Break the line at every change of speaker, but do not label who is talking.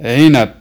عنب.